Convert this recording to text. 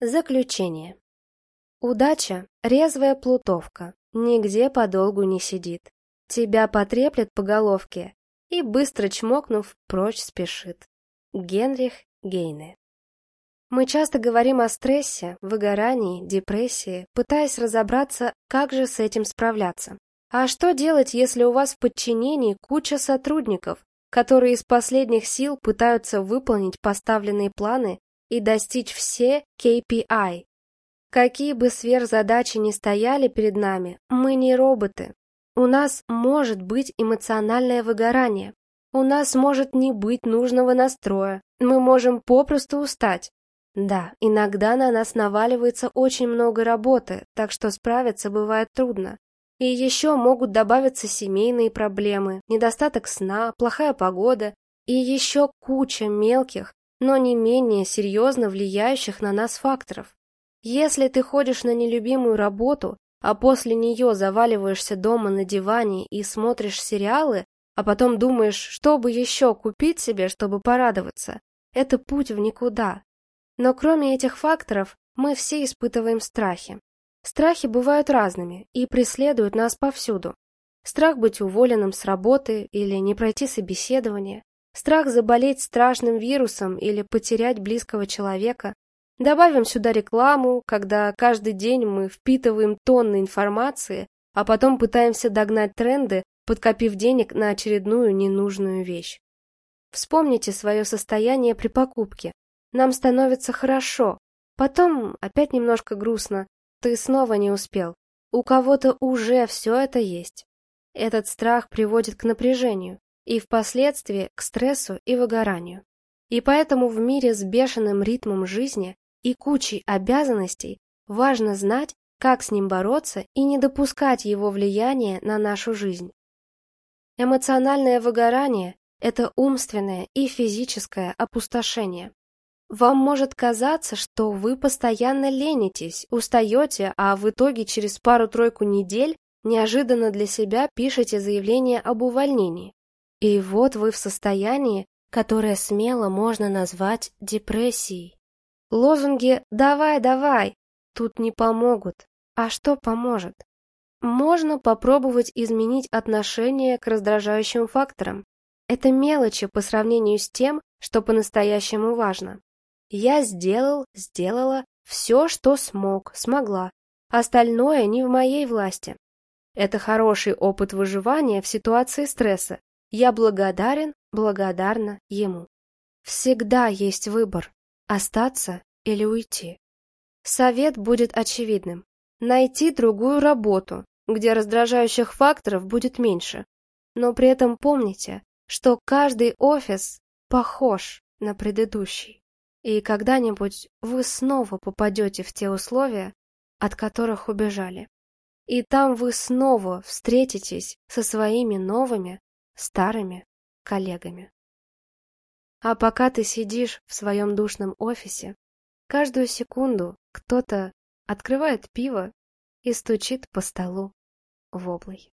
Заключение. Удача — резвая плутовка, нигде подолгу не сидит. Тебя потреплет по головке и, быстро чмокнув, прочь спешит. Генрих Гейне. Мы часто говорим о стрессе, выгорании, депрессии, пытаясь разобраться, как же с этим справляться. А что делать, если у вас в подчинении куча сотрудников, которые из последних сил пытаются выполнить поставленные планы и достичь все KPI. Какие бы сверхзадачи ни стояли перед нами, мы не роботы. У нас может быть эмоциональное выгорание. У нас может не быть нужного настроя. Мы можем попросту устать. Да, иногда на нас наваливается очень много работы, так что справиться бывает трудно. И еще могут добавиться семейные проблемы, недостаток сна, плохая погода и еще куча мелких, но не менее серьезно влияющих на нас факторов. Если ты ходишь на нелюбимую работу, а после нее заваливаешься дома на диване и смотришь сериалы, а потом думаешь, что бы еще купить себе, чтобы порадоваться, это путь в никуда. Но кроме этих факторов, мы все испытываем страхи. Страхи бывают разными и преследуют нас повсюду. Страх быть уволенным с работы или не пройти собеседование, страх заболеть страшным вирусом или потерять близкого человека. Добавим сюда рекламу, когда каждый день мы впитываем тонны информации, а потом пытаемся догнать тренды, подкопив денег на очередную ненужную вещь. Вспомните свое состояние при покупке. Нам становится хорошо, потом опять немножко грустно, ты снова не успел. У кого-то уже все это есть. Этот страх приводит к напряжению и впоследствии к стрессу и выгоранию. И поэтому в мире с бешеным ритмом жизни и кучей обязанностей важно знать, как с ним бороться и не допускать его влияния на нашу жизнь. Эмоциональное выгорание – это умственное и физическое опустошение. Вам может казаться, что вы постоянно ленитесь, устаете, а в итоге через пару-тройку недель неожиданно для себя пишете заявление об увольнении. И вот вы в состоянии, которое смело можно назвать депрессией. Лозунги «давай, давай» тут не помогут. А что поможет? Можно попробовать изменить отношение к раздражающим факторам. Это мелочи по сравнению с тем, что по-настоящему важно. Я сделал, сделала все, что смог, смогла. Остальное не в моей власти. Это хороший опыт выживания в ситуации стресса, я благодарен, благодарна ему. Всегда есть выбор – остаться или уйти. Совет будет очевидным. Найти другую работу, где раздражающих факторов будет меньше. Но при этом помните, что каждый офис похож на предыдущий. И когда-нибудь вы снова попадете в те условия, от которых убежали. И там вы снова встретитесь со своими новыми, старыми коллегами. А пока ты сидишь в своем душном офисе, каждую секунду кто-то открывает пиво и стучит по столу воблой.